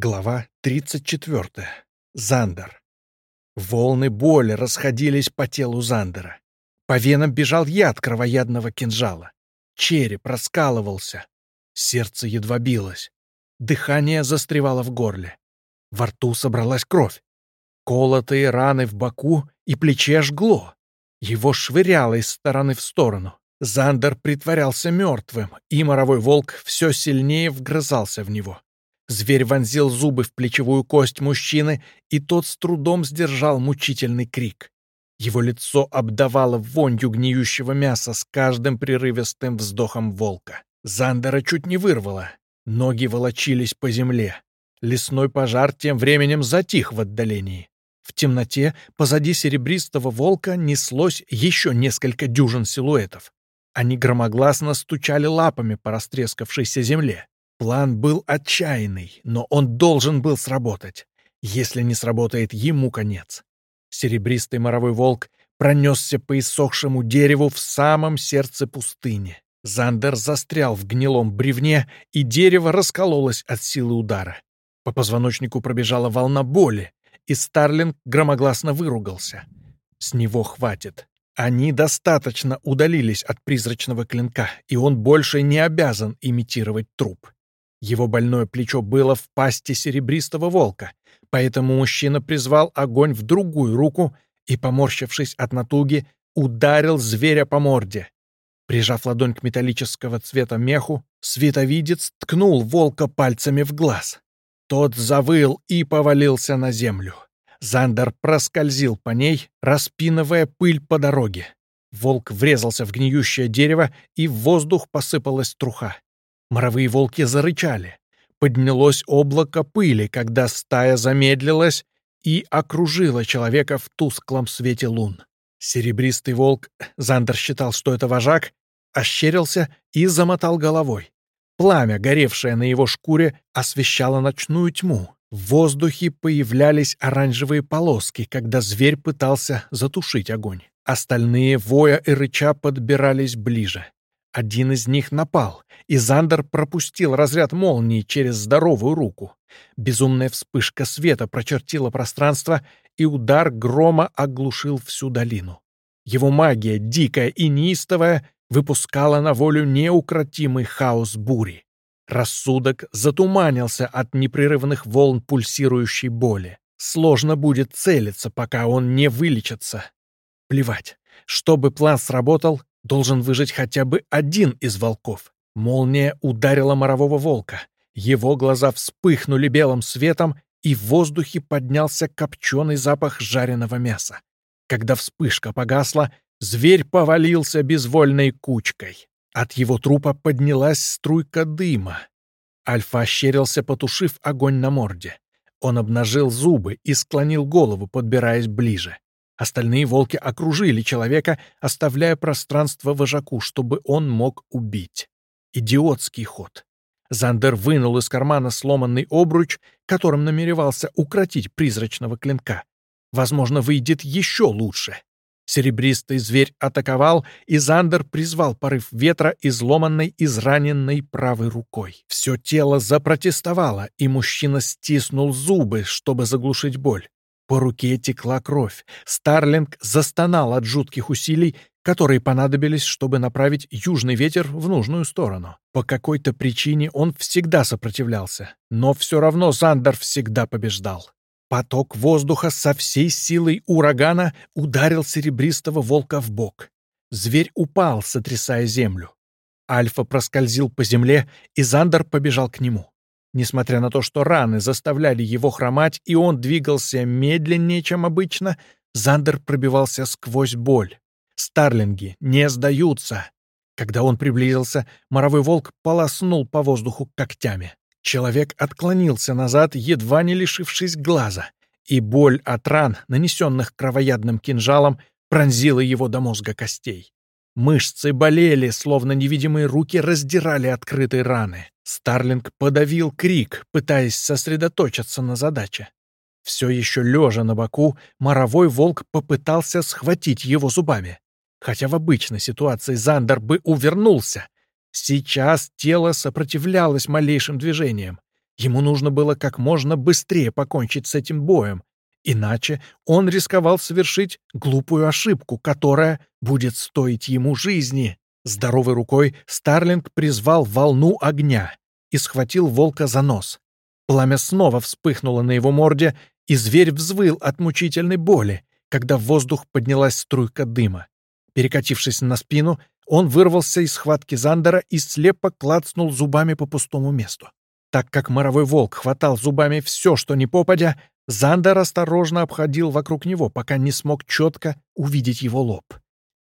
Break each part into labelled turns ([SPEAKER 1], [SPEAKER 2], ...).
[SPEAKER 1] Глава 34. Зандер. Волны боли расходились по телу Зандера. По венам бежал яд кровоядного кинжала. Череп раскалывался. Сердце едва билось. Дыхание застревало в горле. Во рту собралась кровь. Колотые раны в боку и плече жгло. Его швыряло из стороны в сторону. Зандер притворялся мертвым, и моровой волк все сильнее вгрызался в него. Зверь вонзил зубы в плечевую кость мужчины, и тот с трудом сдержал мучительный крик. Его лицо обдавало вонью гниющего мяса с каждым прерывистым вздохом волка. Зандера чуть не вырвало. Ноги волочились по земле. Лесной пожар тем временем затих в отдалении. В темноте позади серебристого волка неслось еще несколько дюжин силуэтов. Они громогласно стучали лапами по растрескавшейся земле. План был отчаянный, но он должен был сработать. Если не сработает, ему конец. Серебристый моровой волк пронесся по иссохшему дереву в самом сердце пустыни. Зандер застрял в гнилом бревне, и дерево раскололось от силы удара. По позвоночнику пробежала волна боли, и Старлинг громогласно выругался. С него хватит. Они достаточно удалились от призрачного клинка, и он больше не обязан имитировать труп. Его больное плечо было в пасти серебристого волка, поэтому мужчина призвал огонь в другую руку и, поморщившись от натуги, ударил зверя по морде. Прижав ладонь к металлического цвета меху, световидец ткнул волка пальцами в глаз. Тот завыл и повалился на землю. Зандер проскользил по ней, распинывая пыль по дороге. Волк врезался в гниющее дерево, и в воздух посыпалась труха. Моровые волки зарычали. Поднялось облако пыли, когда стая замедлилась и окружила человека в тусклом свете лун. Серебристый волк, Зандер считал, что это вожак, ощерился и замотал головой. Пламя, горевшее на его шкуре, освещало ночную тьму. В воздухе появлялись оранжевые полоски, когда зверь пытался затушить огонь. Остальные, воя и рыча, подбирались ближе. Один из них напал, и Зандер пропустил разряд молнии через здоровую руку. Безумная вспышка света прочертила пространство, и удар грома оглушил всю долину. Его магия, дикая и неистовая, выпускала на волю неукротимый хаос бури. Рассудок затуманился от непрерывных волн пульсирующей боли. Сложно будет целиться, пока он не вылечится. Плевать. Чтобы план сработал, Должен выжить хотя бы один из волков. Молния ударила морового волка. Его глаза вспыхнули белым светом, и в воздухе поднялся копченый запах жареного мяса. Когда вспышка погасла, зверь повалился безвольной кучкой. От его трупа поднялась струйка дыма. Альфа ощерился, потушив огонь на морде. Он обнажил зубы и склонил голову, подбираясь ближе. Остальные волки окружили человека, оставляя пространство вожаку, чтобы он мог убить. Идиотский ход. Зандер вынул из кармана сломанный обруч, которым намеревался укротить призрачного клинка. Возможно, выйдет еще лучше. Серебристый зверь атаковал, и Зандер призвал порыв ветра, изломанной, израненной правой рукой. Все тело запротестовало, и мужчина стиснул зубы, чтобы заглушить боль. По руке текла кровь. Старлинг застонал от жутких усилий, которые понадобились, чтобы направить южный ветер в нужную сторону. По какой-то причине он всегда сопротивлялся, но все равно Зандер всегда побеждал. Поток воздуха со всей силой урагана ударил серебристого волка в бок. Зверь упал, сотрясая землю. Альфа проскользил по земле, и Зандер побежал к нему. Несмотря на то, что раны заставляли его хромать, и он двигался медленнее, чем обычно, Зандер пробивался сквозь боль. Старлинги не сдаются. Когда он приблизился, моровой волк полоснул по воздуху когтями. Человек отклонился назад, едва не лишившись глаза, и боль от ран, нанесенных кровоядным кинжалом, пронзила его до мозга костей. Мышцы болели, словно невидимые руки раздирали открытые раны. Старлинг подавил крик, пытаясь сосредоточиться на задаче. Все еще лежа на боку, моровой волк попытался схватить его зубами. Хотя в обычной ситуации Зандер бы увернулся. Сейчас тело сопротивлялось малейшим движениям. Ему нужно было как можно быстрее покончить с этим боем, иначе он рисковал совершить глупую ошибку, которая будет стоить ему жизни. Здоровой рукой Старлинг призвал волну огня и схватил волка за нос. Пламя снова вспыхнуло на его морде, и зверь взвыл от мучительной боли, когда в воздух поднялась струйка дыма. Перекатившись на спину, он вырвался из схватки Зандера и слепо клацнул зубами по пустому месту. Так как моровой волк хватал зубами все, что не попадя, Зандер осторожно обходил вокруг него, пока не смог четко увидеть его лоб.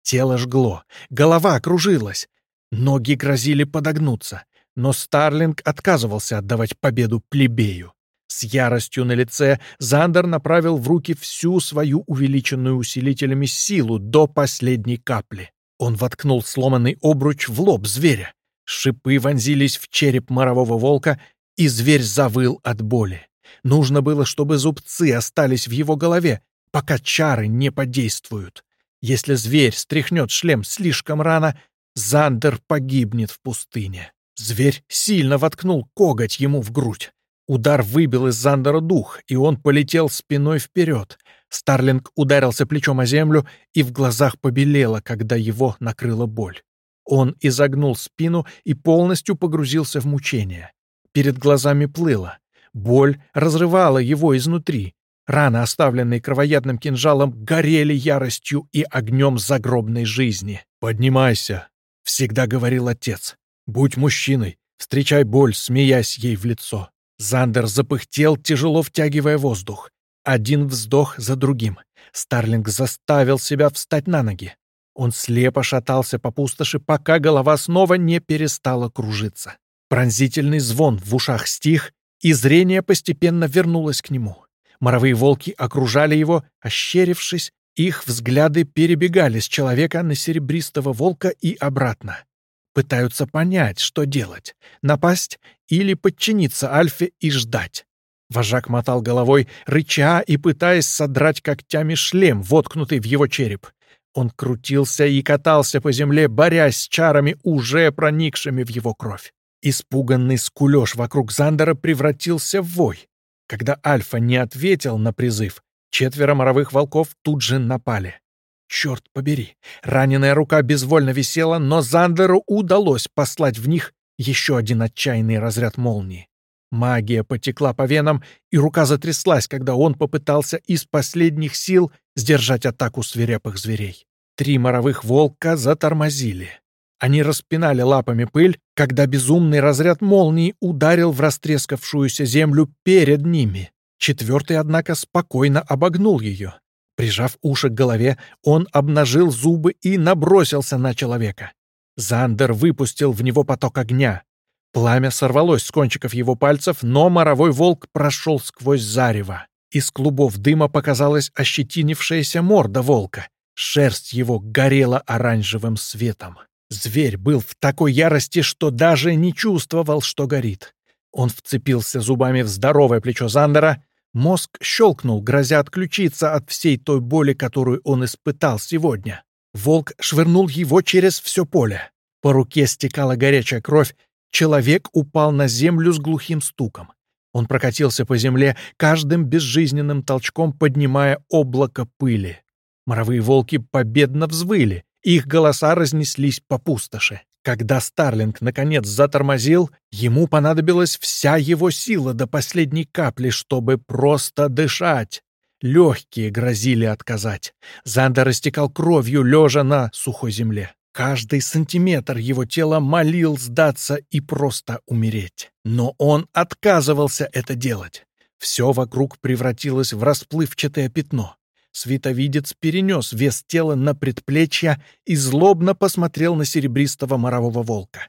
[SPEAKER 1] Тело жгло, голова кружилась, ноги грозили подогнуться, но Старлинг отказывался отдавать победу плебею. С яростью на лице Зандер направил в руки всю свою увеличенную усилителями силу до последней капли. Он воткнул сломанный обруч в лоб зверя. Шипы вонзились в череп морового волка, и зверь завыл от боли. Нужно было, чтобы зубцы остались в его голове, пока чары не подействуют. Если зверь стряхнет шлем слишком рано, Зандер погибнет в пустыне. Зверь сильно воткнул коготь ему в грудь. Удар выбил из Зандера дух, и он полетел спиной вперед. Старлинг ударился плечом о землю, и в глазах побелело, когда его накрыла боль. Он изогнул спину и полностью погрузился в мучение. Перед глазами плыло. Боль разрывала его изнутри. Раны, оставленные кровоядным кинжалом, горели яростью и огнем загробной жизни. «Поднимайся», — всегда говорил отец. «Будь мужчиной, встречай боль, смеясь ей в лицо». Зандер запыхтел, тяжело втягивая воздух. Один вздох за другим. Старлинг заставил себя встать на ноги. Он слепо шатался по пустоши, пока голова снова не перестала кружиться. Пронзительный звон в ушах стих, и зрение постепенно вернулось к нему. Моровые волки окружали его, ощерившись, их взгляды перебегали с человека на серебристого волка и обратно пытаются понять, что делать — напасть или подчиниться Альфе и ждать. Вожак мотал головой, рыча и пытаясь содрать когтями шлем, воткнутый в его череп. Он крутился и катался по земле, борясь с чарами, уже проникшими в его кровь. Испуганный скулёж вокруг Зандера превратился в вой. Когда Альфа не ответил на призыв, четверо моровых волков тут же напали. Черт побери! Раненая рука безвольно висела, но Зандеру удалось послать в них еще один отчаянный разряд молнии. Магия потекла по венам, и рука затряслась, когда он попытался из последних сил сдержать атаку свирепых зверей. Три моровых волка затормозили. Они распинали лапами пыль, когда безумный разряд молнии ударил в растрескавшуюся землю перед ними. Четвертый, однако, спокойно обогнул ее. Прижав уши к голове, он обнажил зубы и набросился на человека. Зандер выпустил в него поток огня. Пламя сорвалось с кончиков его пальцев, но моровой волк прошел сквозь зарево. Из клубов дыма показалась ощетинившаяся морда волка. Шерсть его горела оранжевым светом. Зверь был в такой ярости, что даже не чувствовал, что горит. Он вцепился зубами в здоровое плечо Зандера Мозг щелкнул, грозя отключиться от всей той боли, которую он испытал сегодня. Волк швырнул его через все поле. По руке стекала горячая кровь. Человек упал на землю с глухим стуком. Он прокатился по земле, каждым безжизненным толчком поднимая облако пыли. Моровые волки победно взвыли, их голоса разнеслись по пустоши. Когда Старлинг наконец затормозил, ему понадобилась вся его сила до последней капли, чтобы просто дышать. Легкие грозили отказать. Зандер растекал кровью, лежа на сухой земле. Каждый сантиметр его тела молил сдаться и просто умереть. Но он отказывался это делать. Все вокруг превратилось в расплывчатое пятно. Световидец перенес вес тела на предплечья и злобно посмотрел на серебристого морового волка.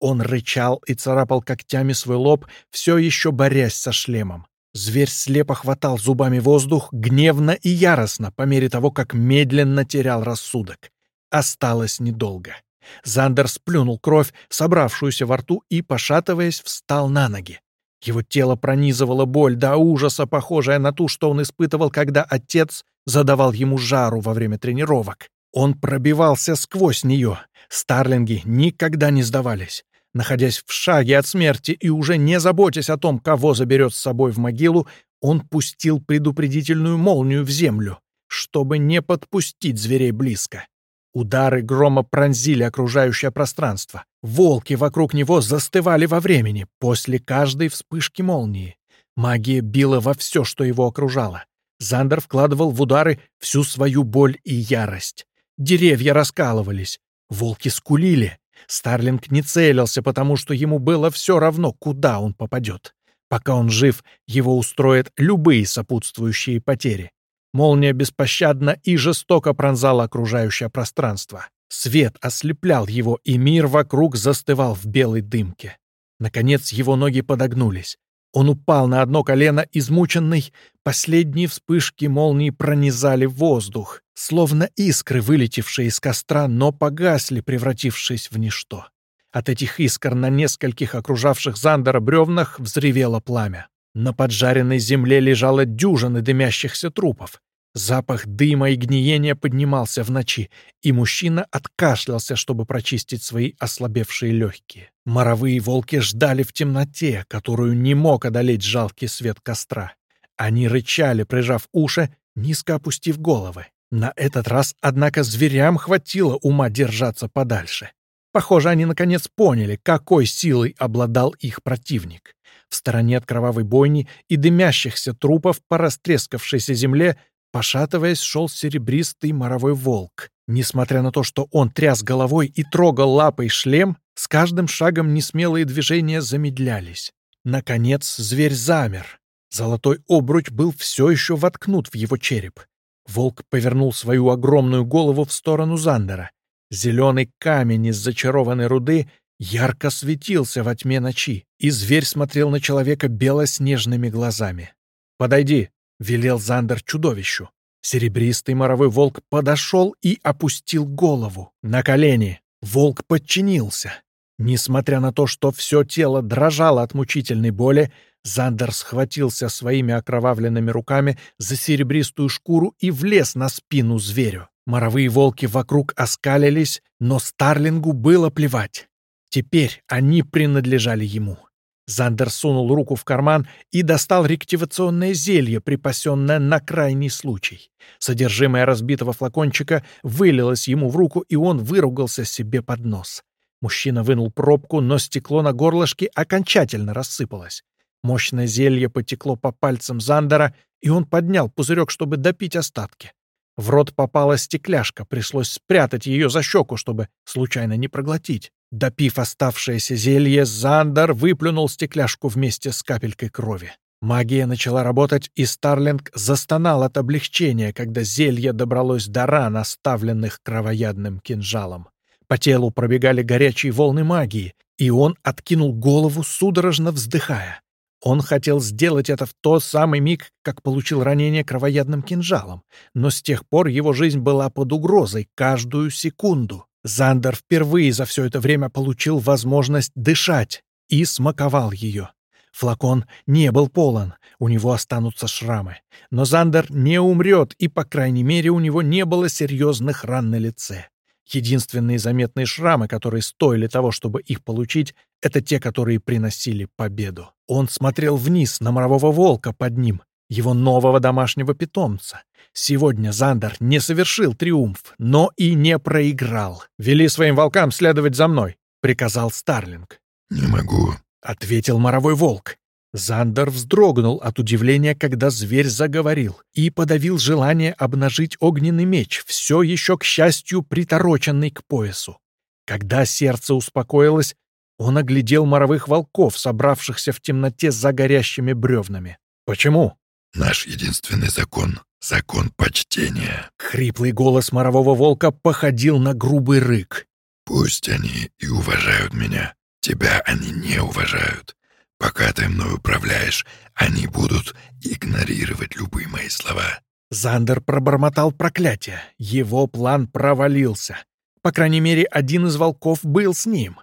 [SPEAKER 1] Он рычал и царапал когтями свой лоб, все еще борясь со шлемом. Зверь слепо хватал зубами воздух, гневно и яростно, по мере того, как медленно терял рассудок. Осталось недолго. Зандер сплюнул кровь, собравшуюся во рту, и, пошатываясь, встал на ноги. Его тело пронизывала боль до ужаса, похожая на ту, что он испытывал, когда отец задавал ему жару во время тренировок. Он пробивался сквозь нее. Старлинги никогда не сдавались. Находясь в шаге от смерти и уже не заботясь о том, кого заберет с собой в могилу, он пустил предупредительную молнию в землю, чтобы не подпустить зверей близко. Удары грома пронзили окружающее пространство. Волки вокруг него застывали во времени после каждой вспышки молнии. Магия била во все, что его окружало. Зандер вкладывал в удары всю свою боль и ярость. Деревья раскалывались, волки скулили. Старлинг не целился, потому что ему было все равно, куда он попадет. Пока он жив, его устроят любые сопутствующие потери. Молния беспощадно и жестоко пронзала окружающее пространство. Свет ослеплял его, и мир вокруг застывал в белой дымке. Наконец его ноги подогнулись. Он упал на одно колено, измученный. Последние вспышки молнии пронизали воздух, словно искры, вылетевшие из костра, но погасли, превратившись в ничто. От этих искр на нескольких окружавших Зандера бревнах взревело пламя. На поджаренной земле лежало дюжины дымящихся трупов. Запах дыма и гниения поднимался в ночи, и мужчина откашлялся, чтобы прочистить свои ослабевшие легкие. Моровые волки ждали в темноте, которую не мог одолеть жалкий свет костра. Они рычали, прижав уши, низко опустив головы. На этот раз, однако, зверям хватило ума держаться подальше. Похоже, они наконец поняли, какой силой обладал их противник. В стороне от кровавой бойни и дымящихся трупов по растрескавшейся земле Пошатываясь, шел серебристый моровой волк. Несмотря на то, что он тряс головой и трогал лапой шлем, с каждым шагом несмелые движения замедлялись. Наконец зверь замер. Золотой обруч был все еще воткнут в его череп. Волк повернул свою огромную голову в сторону Зандера. Зеленый камень из зачарованной руды ярко светился во тьме ночи, и зверь смотрел на человека белоснежными глазами. «Подойди», — велел Зандер чудовищу. Серебристый моровой волк подошел и опустил голову на колени. Волк подчинился. Несмотря на то, что все тело дрожало от мучительной боли, Зандер схватился своими окровавленными руками за серебристую шкуру и влез на спину зверю. Моровые волки вокруг оскалились, но Старлингу было плевать. Теперь они принадлежали ему. Зандер сунул руку в карман и достал рективационное зелье, припасенное на крайний случай. Содержимое разбитого флакончика вылилось ему в руку, и он выругался себе под нос. Мужчина вынул пробку, но стекло на горлышке окончательно рассыпалось. Мощное зелье потекло по пальцам Зандера, и он поднял пузырек, чтобы допить остатки. В рот попала стекляшка, пришлось спрятать ее за щеку, чтобы случайно не проглотить. Допив оставшееся зелье, Зандер выплюнул стекляшку вместе с капелькой крови. Магия начала работать, и Старлинг застонал от облегчения, когда зелье добралось до ран, оставленных кровоядным кинжалом. По телу пробегали горячие волны магии, и он откинул голову, судорожно вздыхая. Он хотел сделать это в тот самый миг, как получил ранение кровоядным кинжалом, но с тех пор его жизнь была под угрозой каждую секунду. Зандер впервые за все это время получил возможность дышать и смаковал ее. Флакон не был полон, у него останутся шрамы. Но Зандер не умрет, и, по крайней мере, у него не было серьезных ран на лице. Единственные заметные шрамы, которые стоили того, чтобы их получить, это те, которые приносили победу. Он смотрел вниз на морового волка под ним, его нового домашнего питомца. Сегодня Зандер не совершил триумф, но и не проиграл. «Вели своим волкам следовать за мной», — приказал Старлинг.
[SPEAKER 2] «Не могу», —
[SPEAKER 1] ответил моровой волк. Зандер вздрогнул от удивления, когда зверь заговорил, и подавил желание обнажить огненный меч, все еще, к счастью, притороченный к поясу. Когда сердце успокоилось, он оглядел моровых волков, собравшихся в темноте за горящими бревнами. «Почему?»
[SPEAKER 2] Наш единственный закон — закон почтения.
[SPEAKER 1] Хриплый голос морового волка походил на грубый рык.
[SPEAKER 2] Пусть они и уважают меня, тебя они не уважают. Пока ты мной управляешь, они будут игнорировать любые мои слова.
[SPEAKER 1] Зандер пробормотал проклятие. Его план провалился. По крайней мере, один из волков был с ним.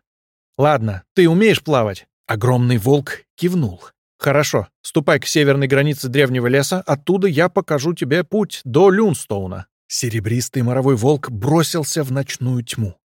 [SPEAKER 1] «Ладно, ты умеешь плавать?» Огромный волк кивнул. «Хорошо, ступай к северной границе древнего леса, оттуда я покажу тебе путь до Люнстоуна». Серебристый моровой волк бросился в ночную тьму.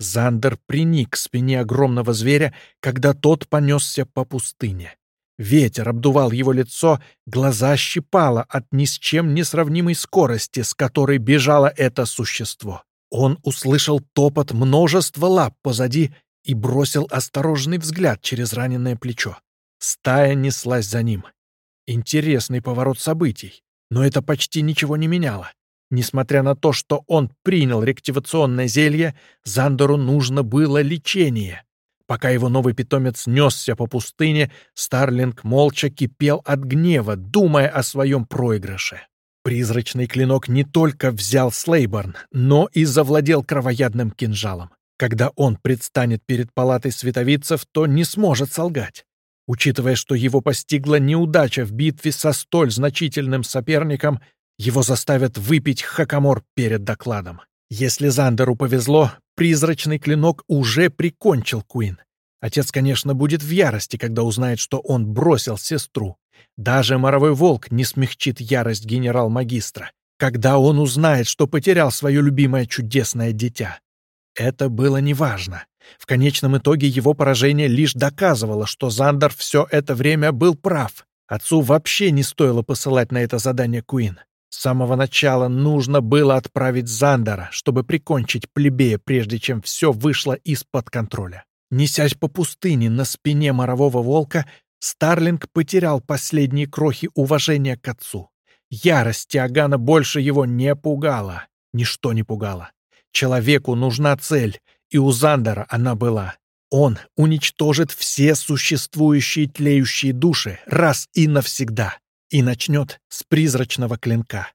[SPEAKER 1] Зандер приник к спине огромного зверя, когда тот понесся по пустыне. Ветер обдувал его лицо, глаза щипало от ни с чем не сравнимой скорости, с которой бежало это существо. Он услышал топот множества лап позади и бросил осторожный взгляд через раненое плечо. Стая неслась за ним. Интересный поворот событий, но это почти ничего не меняло. Несмотря на то, что он принял рективационное зелье, Зандеру нужно было лечение. Пока его новый питомец несся по пустыне, Старлинг молча кипел от гнева, думая о своем проигрыше. Призрачный клинок не только взял Слейборн, но и завладел кровоядным кинжалом. Когда он предстанет перед палатой световицев, то не сможет солгать. Учитывая, что его постигла неудача в битве со столь значительным соперником, его заставят выпить хакамор перед докладом. Если Зандеру повезло, призрачный клинок уже прикончил Куин. Отец, конечно, будет в ярости, когда узнает, что он бросил сестру. Даже моровой волк не смягчит ярость генерал-магистра, когда он узнает, что потерял свое любимое чудесное дитя. Это было неважно. В конечном итоге его поражение лишь доказывало, что Зандер все это время был прав. Отцу вообще не стоило посылать на это задание Куин. С самого начала нужно было отправить Зандера, чтобы прикончить плебея, прежде чем все вышло из-под контроля. Несясь по пустыне на спине морового волка, Старлинг потерял последние крохи уважения к отцу. Ярость Тиагана больше его не пугала. Ничто не пугало. Человеку нужна цель, и у Зандера она была. Он уничтожит все существующие тлеющие души раз и навсегда и начнет с призрачного клинка.